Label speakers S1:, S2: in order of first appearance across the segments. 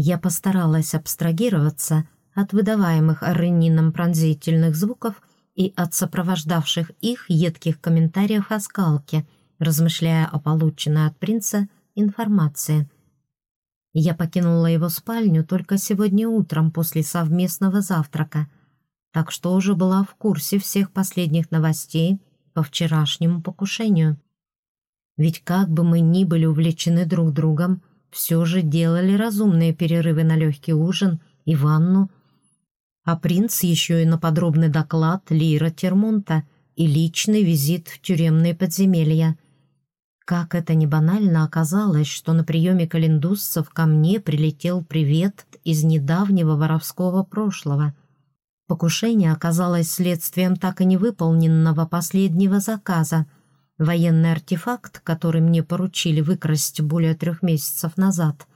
S1: Я постаралась абстрагироваться от выдаваемых Ренином пронзительных звуков и от сопровождавших их едких комментариев о скалке, размышляя о полученной от принца информации. Я покинула его спальню только сегодня утром после совместного завтрака, так что уже была в курсе всех последних новостей по вчерашнему покушению. Ведь как бы мы ни были увлечены друг другом, все же делали разумные перерывы на легкий ужин и ванну, а принц еще и на подробный доклад Лира Термунта и личный визит в тюремные подземелья. Как это не банально оказалось, что на приеме календусцев ко мне прилетел привет из недавнего воровского прошлого. Покушение оказалось следствием так и невыполненного последнего заказа — Военный артефакт, который мне поручили выкрасть более трех месяцев назад,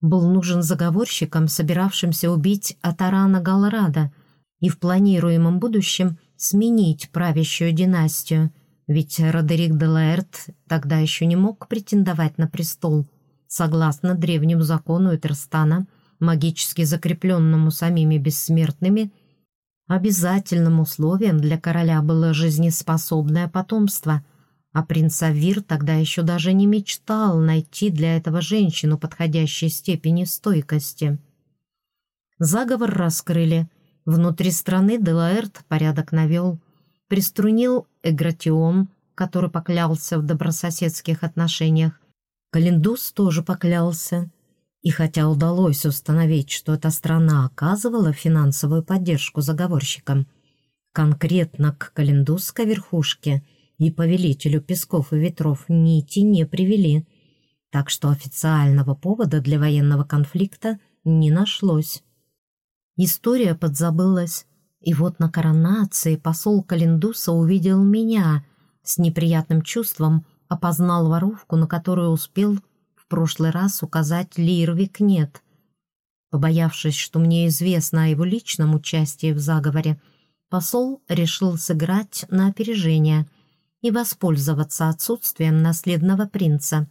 S1: был нужен заговорщикам, собиравшимся убить Атарана Галрада и в планируемом будущем сменить правящую династию, ведь Родерик де Лаэрт тогда еще не мог претендовать на престол. Согласно древнему закону Этерстана, магически закрепленному самими бессмертными, обязательным условием для короля было жизнеспособное потомство – а принц Авир тогда еще даже не мечтал найти для этого женщину подходящей степени стойкости. Заговор раскрыли. Внутри страны Делаэрт порядок навел. Приструнил Эгратион, который поклялся в добрососедских отношениях. Календус тоже поклялся. И хотя удалось установить, что эта страна оказывала финансовую поддержку заговорщикам, конкретно к календусской верхушке – и повелителю песков и ветров нити не привели, так что официального повода для военного конфликта не нашлось. История подзабылась, и вот на коронации посол Календуса увидел меня, с неприятным чувством опознал воровку, на которую успел в прошлый раз указать Лирвик нет. Побоявшись, что мне известно о его личном участии в заговоре, посол решил сыграть на опережение — и воспользоваться отсутствием наследного принца.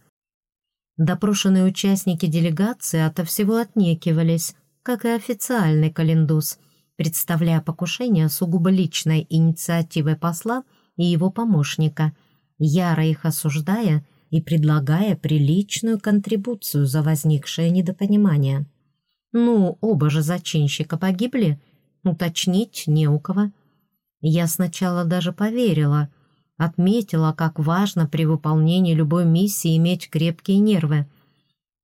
S1: Допрошенные участники делегации ото всего отнекивались, как и официальный календус, представляя покушение сугубо личной инициативой посла и его помощника, яро их осуждая и предлагая приличную контрибуцию за возникшее недопонимание. Ну, оба же зачинщика погибли, уточнить не у кого. Я сначала даже поверила — Отметила, как важно при выполнении любой миссии иметь крепкие нервы.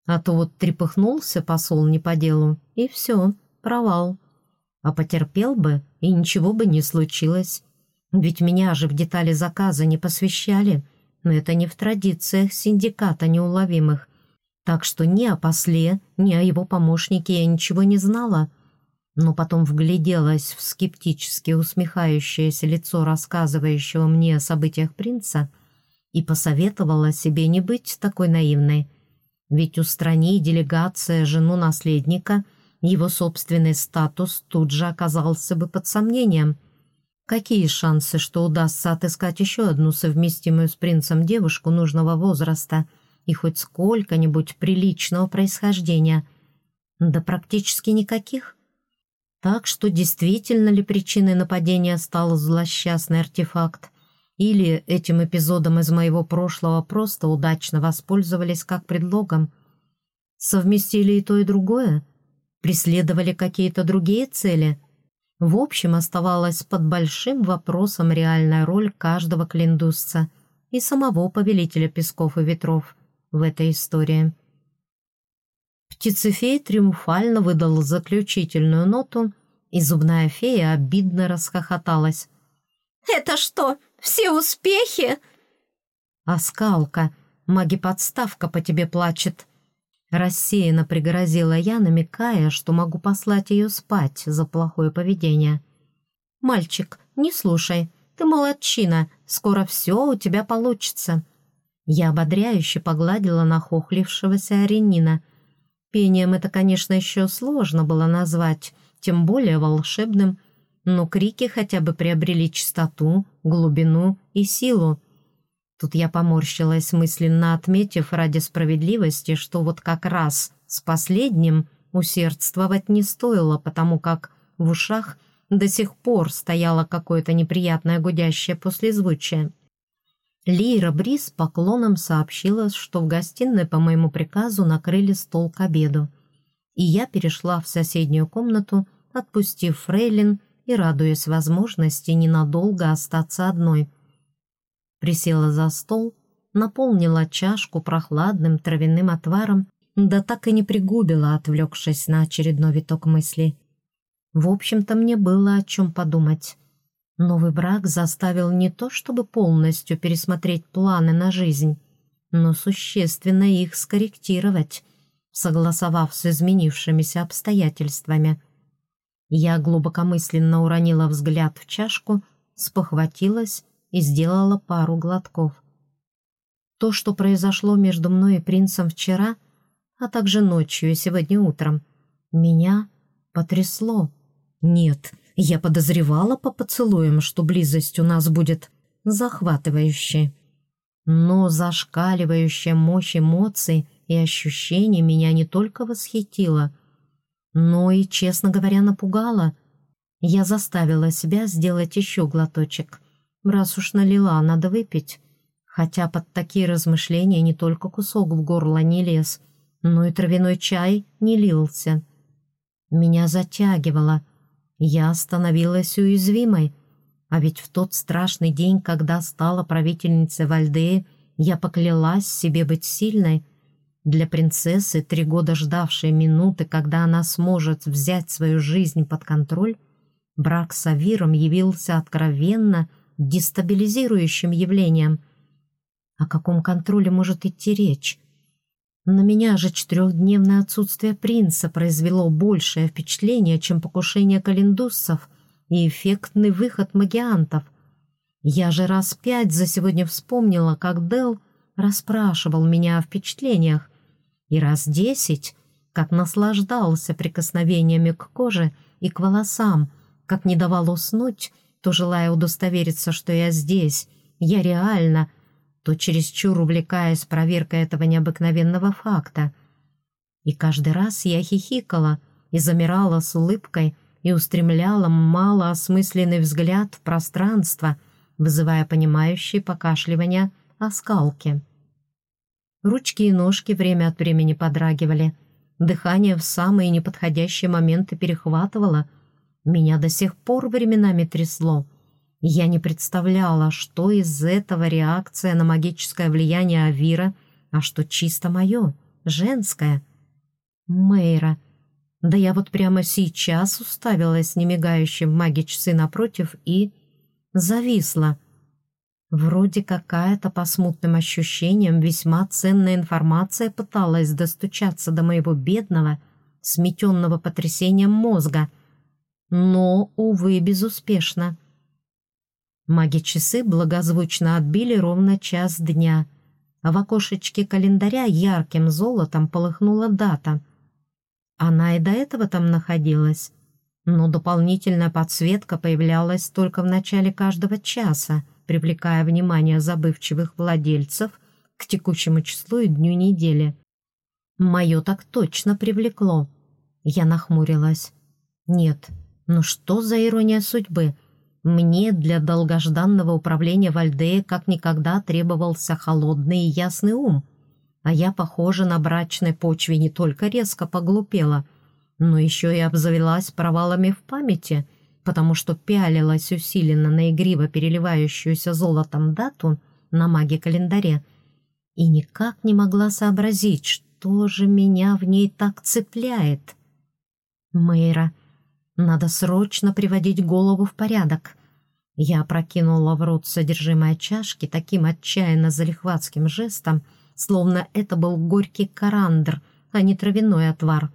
S1: А то вот трепыхнулся посол не по делу, и все, провал. А потерпел бы, и ничего бы не случилось. Ведь меня же в детали заказа не посвящали, но это не в традициях синдиката неуловимых. Так что ни о после, ни о его помощнике я ничего не знала — но потом вгляделась в скептически усмехающееся лицо рассказывающего мне о событиях принца и посоветовала себе не быть такой наивной. Ведь устрани делегация жену наследника, его собственный статус тут же оказался бы под сомнением. Какие шансы, что удастся отыскать еще одну совместимую с принцем девушку нужного возраста и хоть сколько-нибудь приличного происхождения? Да практически никаких. Так что действительно ли причиной нападения стал злосчастный артефакт? Или этим эпизодом из моего прошлого просто удачно воспользовались как предлогом? Совместили и то, и другое? Преследовали какие-то другие цели? В общем, оставалась под большим вопросом реальная роль каждого клиндусца и самого повелителя песков и ветров в этой истории. Птицефей триумфально выдал заключительную ноту, и зубная фея обидно расхохоталась.
S2: «Это что, все успехи?»
S1: «Оскалка, маги-подставка по тебе плачет», Рассеянно пригрозила я, намекая, что могу послать ее спать за плохое поведение. «Мальчик, не слушай, ты молодчина, скоро все у тебя получится». Я ободряюще погладила нахохлившегося Аренина – Пением это, конечно, еще сложно было назвать, тем более волшебным, но крики хотя бы приобрели чистоту, глубину и силу. Тут я поморщилась, мысленно отметив ради справедливости, что вот как раз с последним усердствовать не стоило, потому как в ушах до сих пор стояло какое-то неприятное гудящее послезвучие. Лира Брис поклоном сообщила, что в гостиной по моему приказу накрыли стол к обеду, и я перешла в соседнюю комнату, отпустив Фрейлин и радуясь возможности ненадолго остаться одной. Присела за стол, наполнила чашку прохладным травяным отваром, да так и не пригубила, отвлекшись на очередной виток мыслей. В общем-то, мне было о чем подумать. Новый брак заставил не то чтобы полностью пересмотреть планы на жизнь, но существенно их скорректировать, согласовав с изменившимися обстоятельствами. Я глубокомысленно уронила взгляд в чашку, спохватилась и сделала пару глотков. То, что произошло между мной и принцем вчера, а также ночью и сегодня утром, меня потрясло. Нет, я подозревала по поцелуям, что близость у нас будет захватывающей. Но зашкаливающая мощь эмоций и ощущений меня не только восхитила, но и, честно говоря, напугала. Я заставила себя сделать еще глоточек. Раз уж налила, надо выпить. Хотя под такие размышления не только кусок в горло не лез, но и травяной чай не лился. Меня затягивало — я становилась уязвимой, а ведь в тот страшный день, когда стала правительницей Вальдеи, я поклялась себе быть сильной. Для принцессы, три года ждавшей минуты, когда она сможет взять свою жизнь под контроль, брак с Авиром явился откровенно дестабилизирующим явлением. О каком контроле может идти речь? На меня же четырехдневное отсутствие принца произвело большее впечатление, чем покушение календуссов и эффектный выход магиантов. Я же раз пять за сегодня вспомнила, как Дел расспрашивал меня о впечатлениях, и раз десять, как наслаждался прикосновениями к коже и к волосам, как не давал уснуть, то желая удостовериться, что я здесь, я реально — то чересчур увлекаясь проверкой этого необыкновенного факта. И каждый раз я хихикала и замирала с улыбкой и устремляла малоосмысленный взгляд в пространство, вызывая понимающие покашливания о скалке. Ручки и ножки время от времени подрагивали, дыхание в самые неподходящие моменты перехватывало, меня до сих пор временами трясло — я не представляла, что из этого реакция на магическое влияние Авира, а что чисто мое, женское. Мэйра. Да я вот прямо сейчас уставилась немигающим в маги часы напротив и... зависла. Вроде какая-то по смутным ощущениям весьма ценная информация пыталась достучаться до моего бедного, сметенного потрясением мозга. Но, увы, безуспешно. Маги-часы благозвучно отбили ровно час дня, а в окошечке календаря ярким золотом полыхнула дата. Она и до этого там находилась, но дополнительная подсветка появлялась только в начале каждого часа, привлекая внимание забывчивых владельцев к текущему числу и дню недели. Мое так точно привлекло. Я нахмурилась. Нет, ну что за ирония судьбы? Мне для долгожданного управления Вальдея как никогда требовался холодный и ясный ум, а я, похоже, на брачной почве не только резко поглупела, но еще и обзавелась провалами в памяти, потому что пялилась усиленно на игриво переливающуюся золотом дату на маге-календаре и никак не могла сообразить, что же меня в ней так цепляет. Мэйра — надо срочно приводить голову в порядок. Я прокинула в рот содержимое чашки таким отчаянно залихватским жестом, словно это был горький карандр, а не травяной отвар.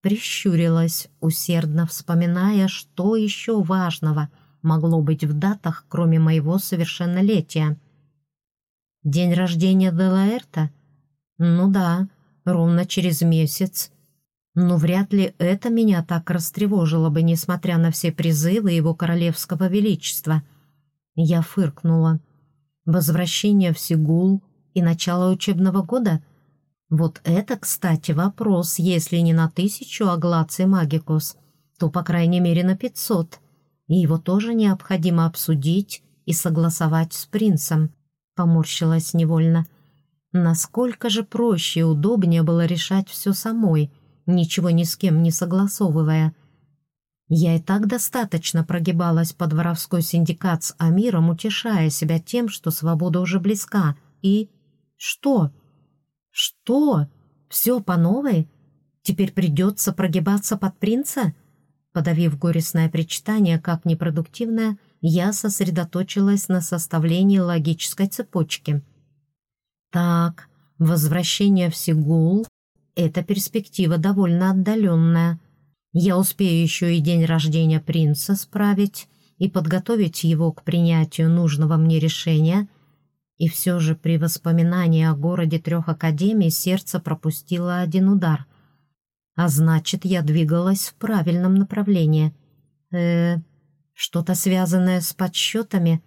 S1: Прищурилась, усердно вспоминая, что еще важного могло быть в датах, кроме моего совершеннолетия. День рождения Делаэрта? Ну да, ровно через месяц но вряд ли это меня так растревожило бы, несмотря на все призывы его королевского величества. Я фыркнула. Возвращение в Сигул и начало учебного года? Вот это, кстати, вопрос, если не на тысячу аглаций магикус, то, по крайней мере, на пятьсот. И его тоже необходимо обсудить и согласовать с принцем. Поморщилась невольно. Насколько же проще и удобнее было решать все самой, ничего ни с кем не согласовывая. Я и так достаточно прогибалась под воровской синдикат с Амиром, утешая себя тем, что свобода уже близка. И... что? Что? Все по новой? Теперь придется прогибаться под принца? Подавив горестное причитание как непродуктивное, я сосредоточилась на составлении логической цепочки. Так, возвращение в Сигул — это перспектива довольно отдаленная. Я успею еще и день рождения принца справить и подготовить его к принятию нужного мне решения, и все же при воспоминании о городе трех академий сердце пропустило один удар. А значит, я двигалась в правильном направлении. э что-то связанное с подсчетами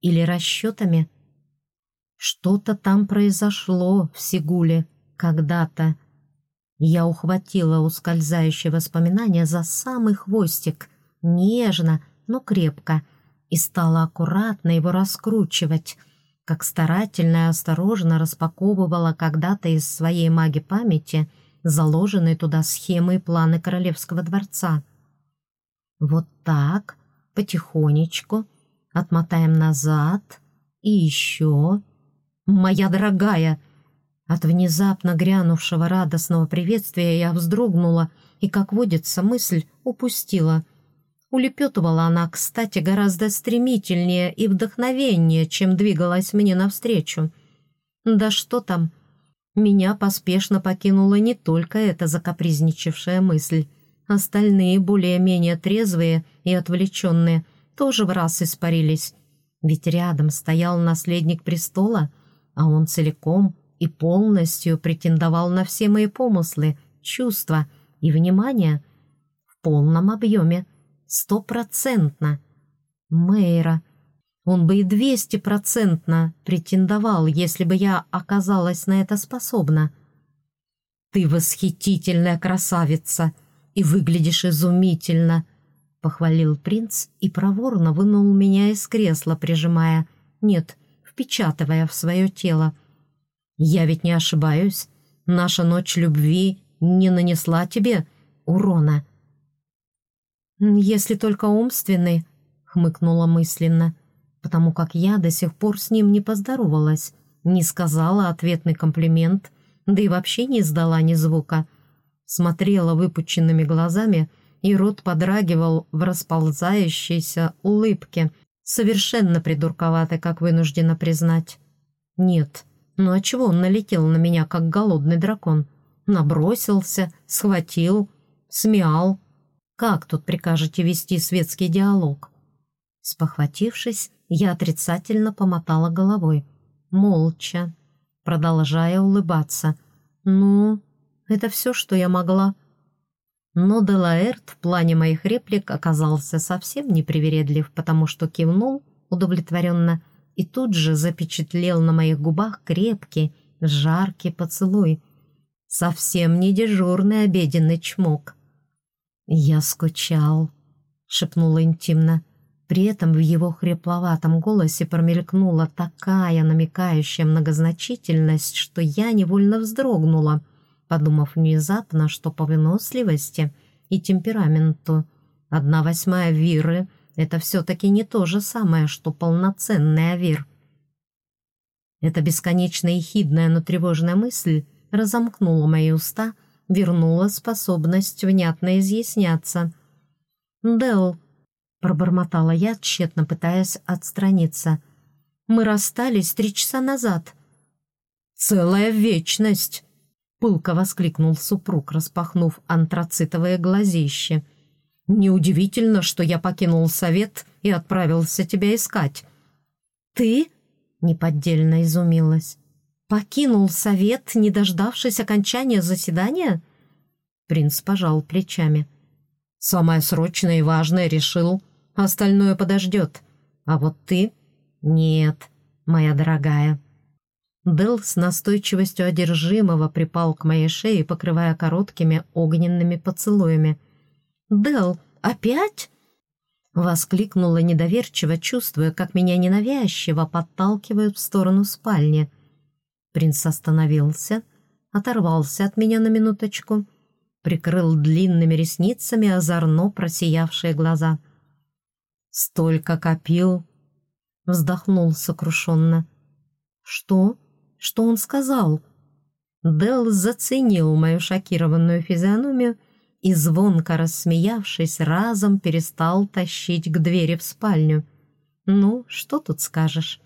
S1: или расчетами. Что-то там произошло в Сигуле когда-то. Я ухватила ускользающее воспоминание за самый хвостик, нежно, но крепко, и стала аккуратно его раскручивать, как старательно и осторожно распаковывала когда-то из своей маги памяти заложенные туда схемы и планы королевского дворца. Вот так, потихонечку, отмотаем назад и еще. «Моя дорогая!» От внезапно грянувшего радостного приветствия я вздрогнула и, как водится, мысль упустила. Улепетывала она, кстати, гораздо стремительнее и вдохновеннее, чем двигалась мне навстречу. Да что там, меня поспешно покинула не только эта закапризничавшая мысль. Остальные, более-менее трезвые и отвлеченные, тоже в раз испарились. Ведь рядом стоял наследник престола, а он целиком и полностью претендовал на все мои помыслы, чувства и внимание в полном объеме, стопроцентно. Мэйра. Он бы и двестипроцентно претендовал, если бы я оказалась на это способна. «Ты восхитительная красавица!» и выглядишь изумительно», — похвалил принц и проворно вынул меня из кресла, прижимая, нет, впечатывая в свое тело. «Я ведь не ошибаюсь. Наша ночь любви не нанесла тебе урона». «Если только умственный», — хмыкнула мысленно, потому как я до сих пор с ним не поздоровалась, не сказала ответный комплимент, да и вообще не издала ни звука — смотрела выпученными глазами, и рот подрагивал в расползающейся улыбке, совершенно придурковатой, как вынуждена признать. Нет, ну а чего он налетел на меня, как голодный дракон? Набросился, схватил, смял. Как тут прикажете вести светский диалог? Спохватившись, я отрицательно помотала головой. Молча, продолжая улыбаться. «Ну, это все, что я могла. Но Делаэрт в плане моих реплик оказался совсем непривередлив, потому что кивнул удовлетворенно и тут же запечатлел на моих губах крепкий, жаркий поцелуй. Совсем не дежурный обеденный чмок. «Я скучал», — шепнула интимно. При этом в его хрипловатом голосе промелькнула такая намекающая многозначительность, что я невольно вздрогнула — подумав внезапно, что по выносливости и темпераменту одна восьмая виры — это все-таки не то же самое, что полноценный авир. Эта бесконечно ехидная, но тревожная мысль разомкнула мои уста, вернула способность внятно изъясняться. «Делл», — пробормотала я, тщетно пытаясь отстраниться, — «мы расстались три часа назад». «Целая вечность!» пылко воскликнул супруг, распахнув антрацитовое глазище. «Неудивительно, что я покинул совет и отправился тебя искать». «Ты?» — неподдельно изумилась. «Покинул совет, не дождавшись окончания заседания?» Принц пожал плечами. «Самое срочное и важное решил. Остальное подождет. А вот ты...» «Нет, моя дорогая». Дел с настойчивостью одержимого припал к моей шее, покрывая короткими огненными поцелуями. «Дел, опять?» Воскликнула недоверчиво, чувствуя, как меня ненавязчиво подталкивают в сторону спальни. Принц остановился, оторвался от меня на минуточку, прикрыл длинными ресницами озорно просиявшие глаза. «Столько копил!» Вздохнул сокрушенно. «Что?» что он сказал. Делл заценил мою шокированную физиономию и, звонко рассмеявшись, разом перестал тащить к двери в спальню. Ну, что тут скажешь?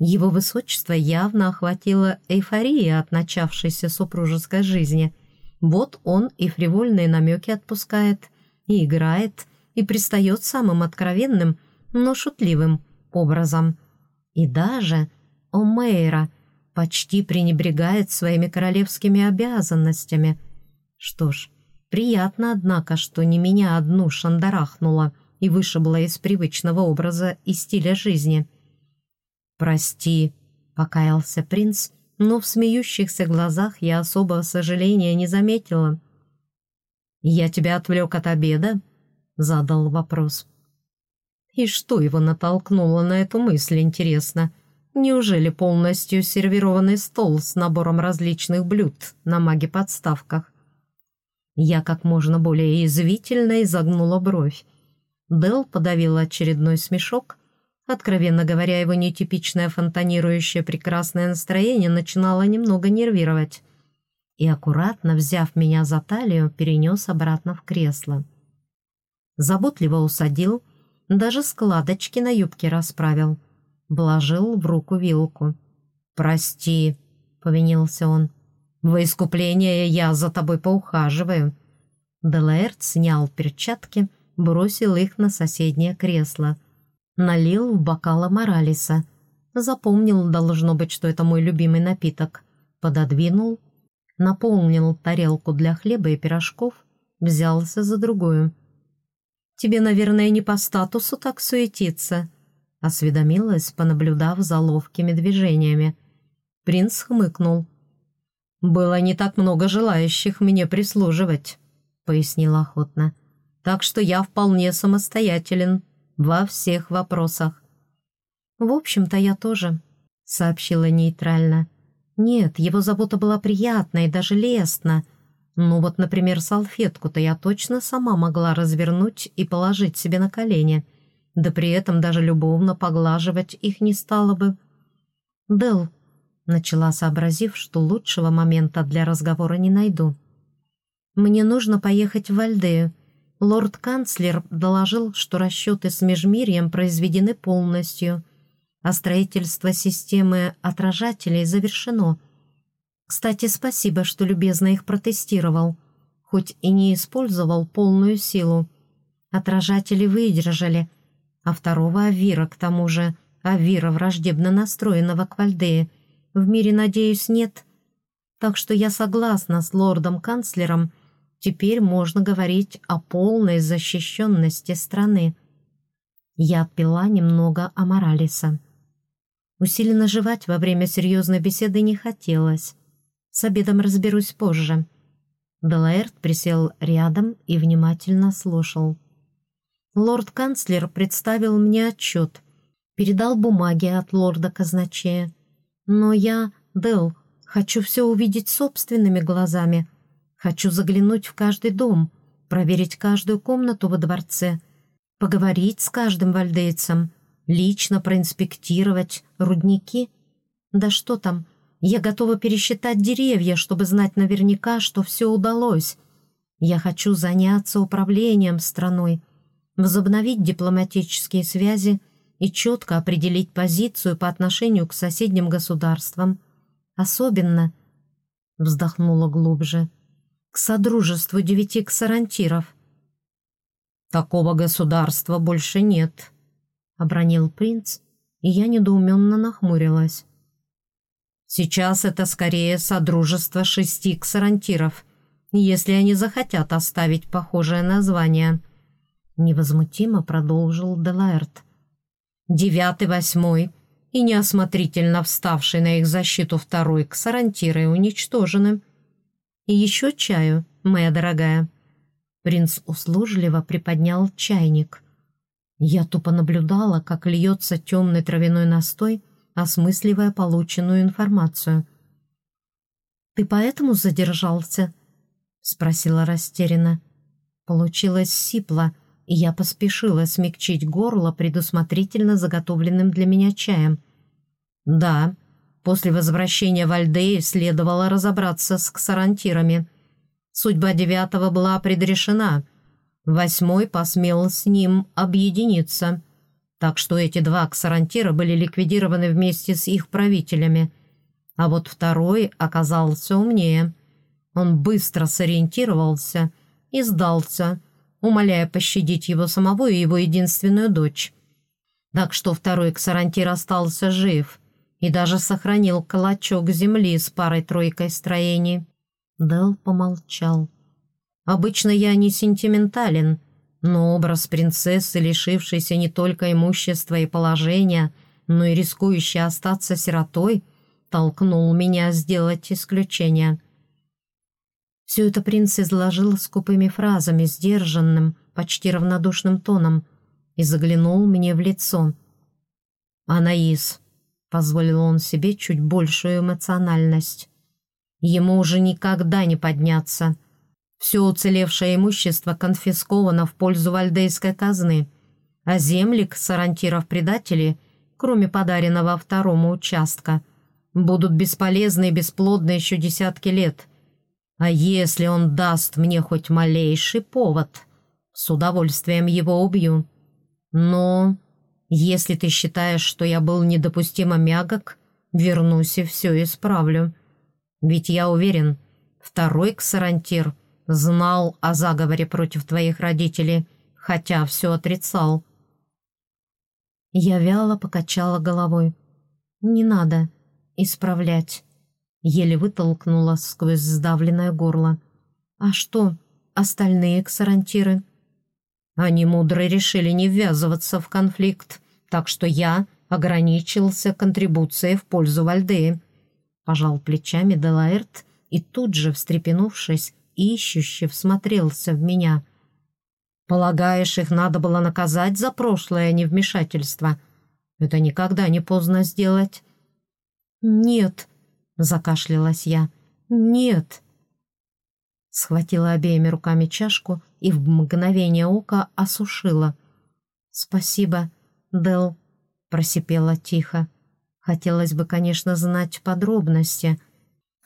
S1: Его высочество явно охватило эйфория от начавшейся супружеской жизни. Вот он и фривольные намеки отпускает, и играет, и пристает самым откровенным, но шутливым образом. И даже Омейра — почти пренебрегает своими королевскими обязанностями. Что ж, приятно, однако, что не меня одну шандарахнула и вышибла из привычного образа и стиля жизни. «Прости», — покаялся принц, но в смеющихся глазах я особого сожаления не заметила. «Я тебя отвлек от обеда?» — задал вопрос. И что его натолкнуло на эту мысль, интересно? Неужели полностью сервированный стол с набором различных блюд на маге-подставках? Я как можно более язвительно изогнула бровь. Дел подавил очередной смешок. Откровенно говоря, его нетипичное фонтанирующее прекрасное настроение начинало немного нервировать. И аккуратно, взяв меня за талию, перенес обратно в кресло. Заботливо усадил, даже складочки на юбке расправил — вложил в руку вилку. «Прости», — повинился он. «Во искупление я за тобой поухаживаю». Делаэрт снял перчатки, бросил их на соседнее кресло. Налил в бокал Моралиса. Запомнил, должно быть, что это мой любимый напиток. Пододвинул, наполнил тарелку для хлеба и пирожков, взялся за другую. «Тебе, наверное, не по статусу так суетиться», — осведомилась, понаблюдав за ловкими движениями. Принц хмыкнул. «Было не так много желающих мне прислуживать», — пояснил охотно. «Так что я вполне самостоятелен во всех вопросах». «В общем-то, я тоже», — сообщила нейтрально. «Нет, его забота была приятна и даже лестна. Ну вот, например, салфетку-то я точно сама могла развернуть и положить себе на колени» да при этом даже любовно поглаживать их не стало бы. «Дел», — начала, сообразив, что лучшего момента для разговора не найду. «Мне нужно поехать в Альдею. Лорд-канцлер доложил, что расчеты с Межмирьем произведены полностью, а строительство системы отражателей завершено. Кстати, спасибо, что любезно их протестировал, хоть и не использовал полную силу. Отражатели выдержали, а второго Авира, к тому же, Авира враждебно настроенного к Вальдее, в мире, надеюсь, нет. Так что я согласна с лордом-канцлером, теперь можно говорить о полной защищенности страны. Я отпила немного Амаралиса. Усиленно жевать во время серьезной беседы не хотелось. С обедом разберусь позже. Делаэрт присел рядом и внимательно слушал. Лорд-канцлер представил мне отчет, передал бумаги от лорда-казначея. Но я, Дел, хочу все увидеть собственными глазами. Хочу заглянуть в каждый дом, проверить каждую комнату во дворце, поговорить с каждым вальдейцем, лично проинспектировать рудники. Да что там, я готова пересчитать деревья, чтобы знать наверняка, что все удалось. Я хочу заняться управлением страной, возобновить дипломатические связи и четко определить позицию по отношению к соседним государствам. Особенно, вздохнула глубже, к Содружеству девяти ксарантиров. «Такого государства больше нет», — обронил принц, и я недоуменно нахмурилась. «Сейчас это скорее Содружество шести ксарантиров, если они захотят оставить похожее название», Невозмутимо продолжил Делаэрт. «Девятый, восьмой, и неосмотрительно вставший на их защиту второй ксарантирой уничтожены. И еще чаю, моя дорогая». Принц услужливо приподнял чайник. Я тупо наблюдала, как льется темный травяной настой, осмысливая полученную информацию. «Ты поэтому задержался?» — спросила растерянно. Получилось сипло, и я поспешила смягчить горло предусмотрительно заготовленным для меня чаем. «Да, после возвращения в Альдеи следовало разобраться с ксарантирами. Судьба девятого была предрешена. Восьмой посмел с ним объединиться» так что эти два ксарантира были ликвидированы вместе с их правителями. А вот второй оказался умнее. Он быстро сориентировался и сдался, умоляя пощадить его самого и его единственную дочь. Так что второй ксарантир остался жив и даже сохранил клочок земли с парой-тройкой строений. Дел помолчал. «Обычно я не сентиментален», но образ принцессы, лишившейся не только имущества и положения, но и рискующей остаться сиротой, толкнул меня сделать исключение. Все это принц изложил скупыми фразами, сдержанным, почти равнодушным тоном, и заглянул мне в лицо. «Анаис», — позволил он себе чуть большую эмоциональность, — «ему уже никогда не подняться». Все уцелевшее имущество конфисковано в пользу вальдейской казны, а земли сарантиров-предателей, кроме подаренного второму участка, будут бесполезны и бесплодны еще десятки лет. А если он даст мне хоть малейший повод, с удовольствием его убью. Но если ты считаешь, что я был недопустимо мягок, вернусь и все исправлю. Ведь я уверен, второй ксарантир — Знал о заговоре против твоих родителей, хотя все отрицал. Я вяло покачала головой. «Не надо исправлять», — еле вытолкнула сквозь сдавленное горло. «А что, остальные ксарантиры?» Они мудро решили не ввязываться в конфликт, так что я ограничился контрибуцией в пользу Вальдеи. Пожал плечами Делаэрт и тут же, встрепенувшись, ищуще всмотрелся в меня. «Полагаешь, их надо было наказать за прошлое невмешательство? Это никогда не поздно сделать». «Нет», — закашлялась я, — «нет». Схватила обеими руками чашку и в мгновение ока осушила. «Спасибо, Дел», — просипела тихо. «Хотелось бы, конечно, знать подробности,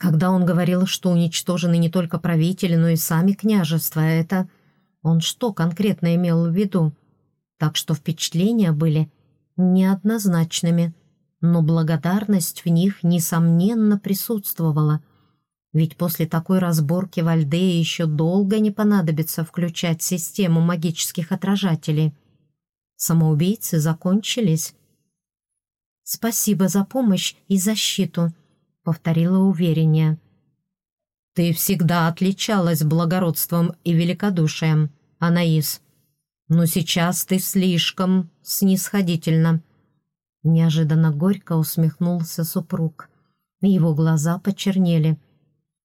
S1: когда он говорил, что уничтожены не только правители, но и сами княжества, это... Он что конкретно имел в виду? Так что впечатления были неоднозначными, но благодарность в них, несомненно, присутствовала. Ведь после такой разборки в Альдее еще долго не понадобится включать систему магических отражателей. Самоубийцы закончились. «Спасибо за помощь и защиту», — повторила увереннее. «Ты всегда отличалась благородством и великодушием, Анаис. Но сейчас ты слишком снисходительна». Неожиданно горько усмехнулся супруг. Его глаза почернели.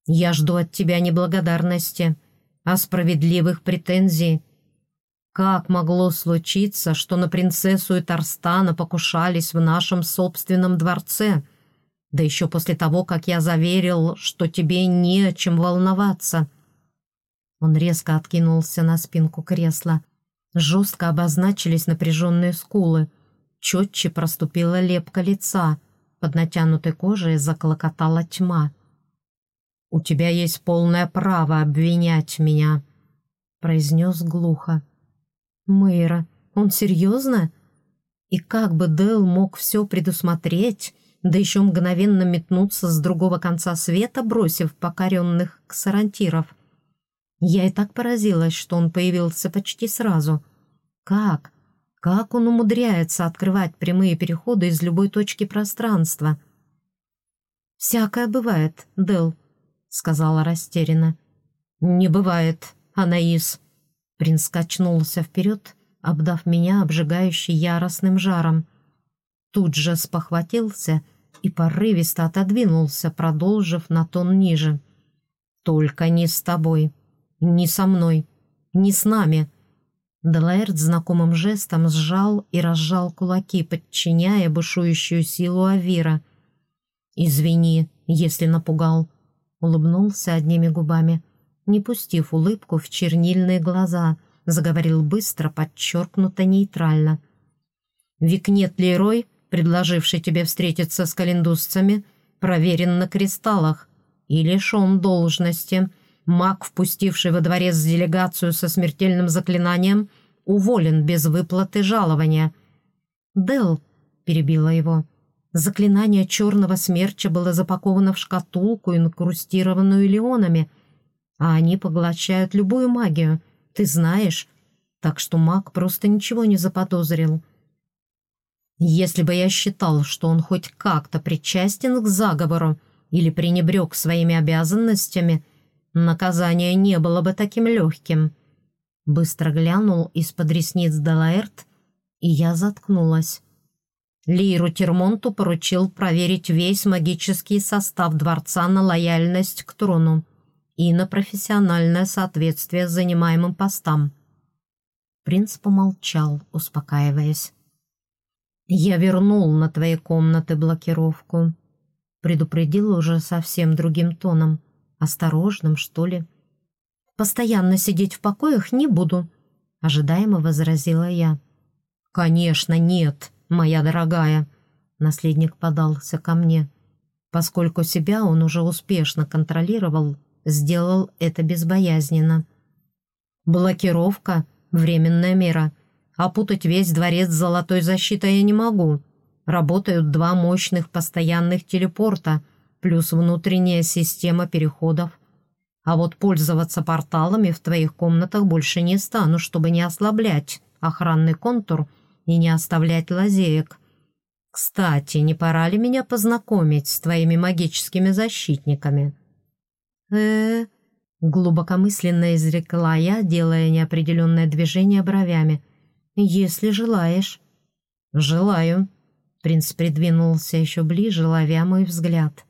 S1: «Я жду от тебя не благодарности, а справедливых претензий. Как могло случиться, что на принцессу и Тарстана покушались в нашем собственном дворце?» Да еще после того, как я заверил, что тебе не о чем волноваться». Он резко откинулся на спинку кресла. Жестко обозначились напряженные скулы. Четче проступила лепка лица. Под натянутой кожей заклокотала тьма. «У тебя есть полное право обвинять меня», — произнес глухо. «Мэйра, он серьезно? И как бы Дэл мог все предусмотреть, да еще мгновенно метнуться с другого конца света, бросив покоренных ксарантиров. Я и так поразилась, что он появился почти сразу. Как? Как он умудряется открывать прямые переходы из любой точки пространства? «Всякое бывает, Дел», — сказала растерянно. «Не бывает, Анаис». Принц качнулся вперед, обдав меня обжигающий яростным жаром. тут же спохватился и порывисто отодвинулся, продолжив на тон ниже. «Только не с тобой, не со мной, не с нами». Делаэрт знакомым жестом сжал и разжал кулаки, подчиняя бушующую силу Авира. «Извини, если напугал», — улыбнулся одними губами, не пустив улыбку в чернильные глаза, заговорил быстро, подчеркнуто нейтрально. «Викнет Лерой предложивший тебе встретиться с календусцами, проверен на кристаллах и лишен должности. Маг, впустивший во дворец делегацию со смертельным заклинанием, уволен без выплаты жалования. «Дел», — перебила его, — заклинание черного смерча было запаковано в шкатулку, инкрустированную леонами, а они поглощают любую магию, ты знаешь, так что маг просто ничего не заподозрил. Если бы я считал, что он хоть как-то причастен к заговору или пренебрег своими обязанностями, наказание не было бы таким легким. Быстро глянул из-под ресниц Делаэрт, и я заткнулась. Лиру Термонту поручил проверить весь магический состав дворца на лояльность к трону и на профессиональное соответствие занимаемым постам. Принц помолчал, успокаиваясь. «Я вернул на твои комнаты блокировку», — предупредил уже совсем другим тоном, осторожным, что ли. «Постоянно сидеть в покоях не буду», — ожидаемо возразила я. «Конечно, нет, моя дорогая», — наследник подался ко мне. Поскольку себя он уже успешно контролировал, сделал это безбоязненно. «Блокировка — временная мера», Опутать весь дворец золотой защитой я не могу. Работают два мощных постоянных телепорта, плюс внутренняя система переходов. А вот пользоваться порталами в твоих комнатах больше не стану, чтобы не ослаблять охранный контур и не оставлять лазеек. Кстати, не пора ли меня познакомить с твоими магическими защитниками? э, -э глубокомысленно изрекла я, делая неопределенное движение бровями. «Если желаешь». «Желаю». Принц придвинулся еще ближе, ловя мой взгляд.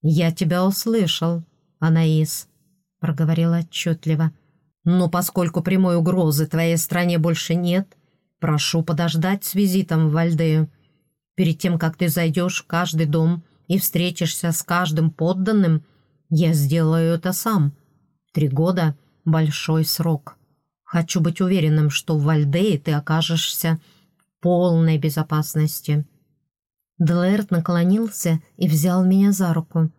S1: «Я тебя услышал, Анаис», — проговорил отчетливо. «Но поскольку прямой угрозы твоей стране больше нет, прошу подождать с визитом в Вальдею. Перед тем, как ты зайдешь в каждый дом и встретишься с каждым подданным, я сделаю это сам. Три года — большой срок». Хочу быть уверенным, что в Вальдее ты окажешься в полной безопасности». Делэрт наклонился и взял меня за руку.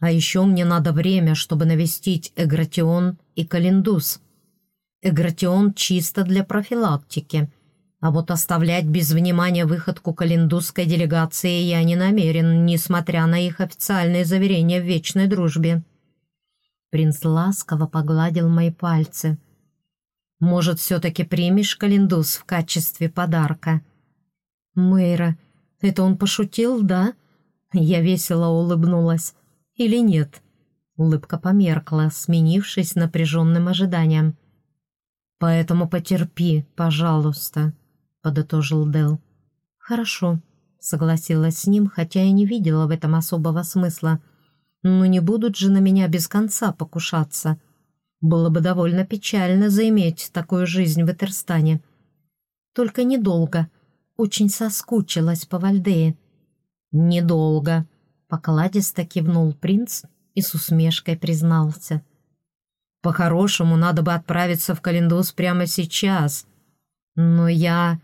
S1: «А еще мне надо время, чтобы навестить Эгратион и Калиндус. Эгратион чисто для профилактики, а вот оставлять без внимания выходку калиндусской делегации я не намерен, несмотря на их официальные заверения в вечной дружбе». Принц ласково погладил мои пальцы – может, все-таки примешь календус в качестве подарка?» «Мэйра, это он пошутил, да?» Я весело улыбнулась. «Или нет?» Улыбка померкла, сменившись напряженным ожиданием. «Поэтому потерпи, пожалуйста», — подытожил Дел. «Хорошо», — согласилась с ним, хотя и не видела в этом особого смысла. «Но не будут же на меня без конца покушаться». Было бы довольно печально заиметь такую жизнь в Этерстане. Только недолго. Очень соскучилась по Вальдее. «Недолго», — покладисто кивнул принц и с усмешкой признался. «По-хорошему, надо бы отправиться в Календус прямо сейчас. Но я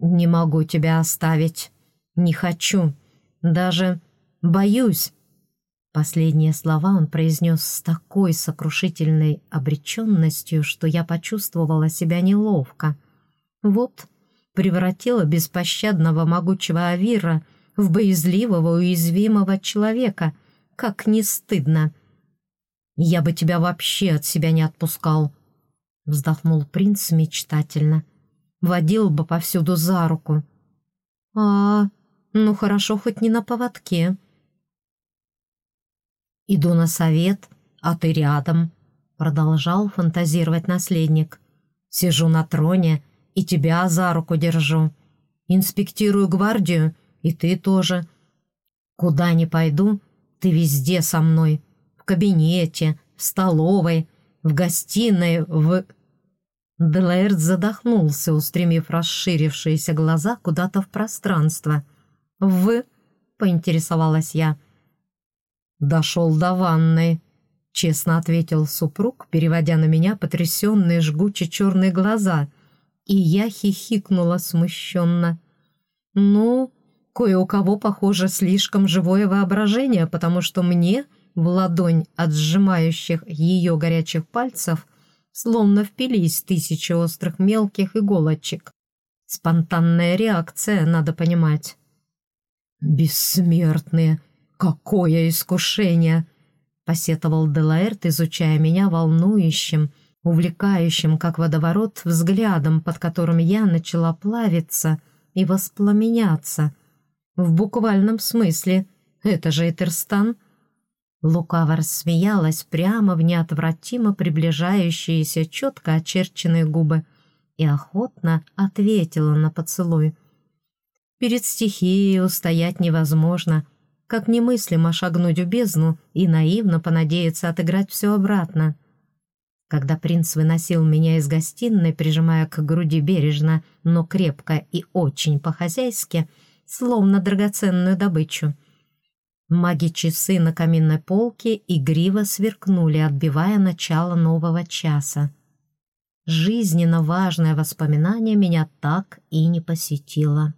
S1: не могу тебя оставить. Не хочу. Даже боюсь». Последние слова он произнес с такой сокрушительной обреченностью, что я почувствовала себя неловко. Вот, превратила беспощадного могучего Авира в боязливого, уязвимого человека. Как не стыдно! «Я бы тебя вообще от себя не отпускал», — вздохнул принц мечтательно. «Водил бы повсюду за руку». «А, ну хорошо, хоть не на поводке», «Иду на совет, а ты рядом», — продолжал фантазировать наследник. «Сижу на троне и тебя за руку держу. Инспектирую гвардию, и ты тоже. Куда ни пойду, ты везде со мной. В кабинете, в столовой, в гостиной, в...» Делаэрт задохнулся, устремив расширившиеся глаза куда-то в пространство. «В...» — поинтересовалась я. «Дошел до ванной», — честно ответил супруг, переводя на меня потрясенные жгучие черные глаза, и я хихикнула смущенно. «Ну, кое у кого, похоже, слишком живое воображение, потому что мне в ладонь от сжимающих ее горячих пальцев словно впились тысячи острых мелких иголочек. Спонтанная реакция, надо понимать. «Бессмертные! Какое искушение!» — посетовал Делаэрт, изучая меня волнующим, увлекающим, как водоворот, взглядом, под которым я начала плавиться и воспламеняться. В буквальном смысле. Это же Этерстан — Лукаво рассмеялась прямо в неотвратимо приближающиеся четко очерченные губы и охотно ответила на поцелуй. Перед стихией устоять невозможно, как немыслимо шагнуть в бездну и наивно понадеяться отыграть все обратно. Когда принц выносил меня из гостиной, прижимая к груди бережно, но крепко и очень по-хозяйски, словно драгоценную добычу — Маги-часы на каминной полке игриво сверкнули, отбивая начало нового часа. Жизненно важное воспоминание меня так и не посетило.